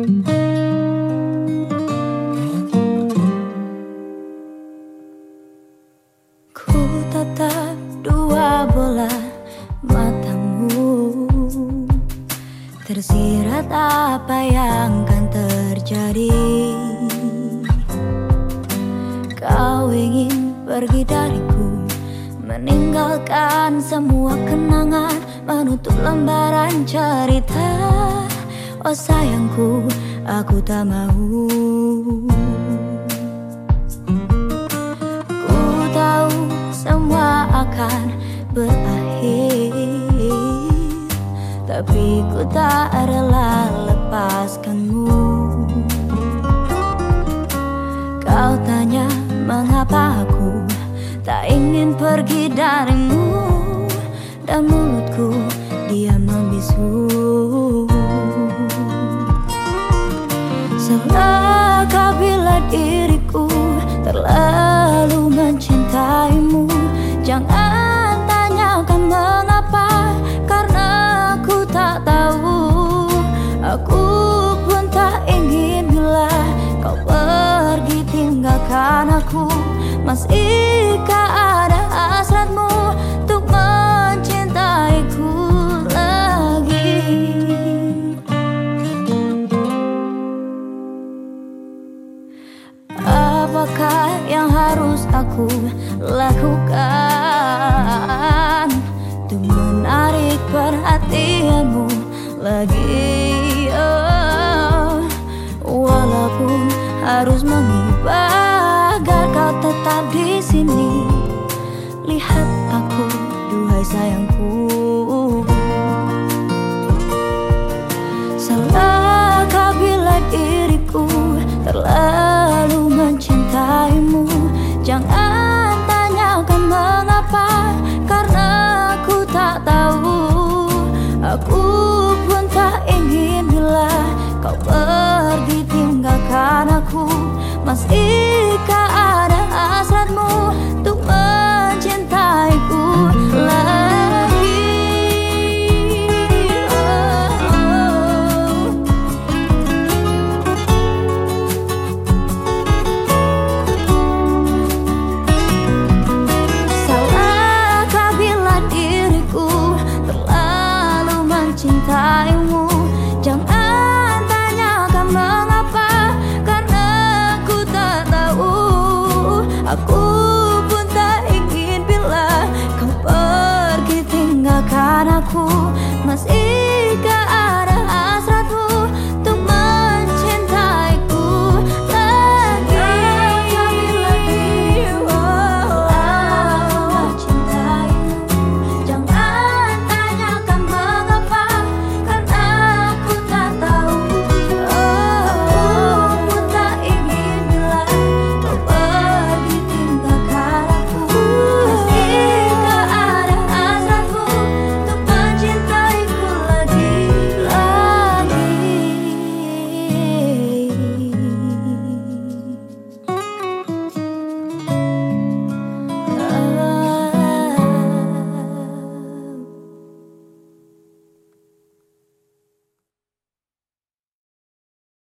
Ku tatap dua bola matamu. Tersirat apa yang akan terjadi? Kau ingin pergi dariku Meninggalkan semua kenangan Menutup lembaran cerita. Oh sayangku, aku tak mau. Ku tahu semua akan berakhir tapi ku tak rela lepaskanmu. Kau tanya mengapa aku tak ingin pergi darimu Masihkah ada hasratmu untuk mencintaiku lagi. Apakah yang harus aku lakukan Untuk menarik perhatianmu lagi? Harus mengubah sayangku. Salahkah bila diriku terlalu mencintaimu? Jangan tanyakan mengapa, karena aku tak tahu. Aku pun tak ingin bila kau pergi tinggalkan aku Masihkah mencintaimu. Jangan tanyakan mengapa Karena aku tak tahu. Aku pun tak ingin bila Kau pergi tinggalkan aku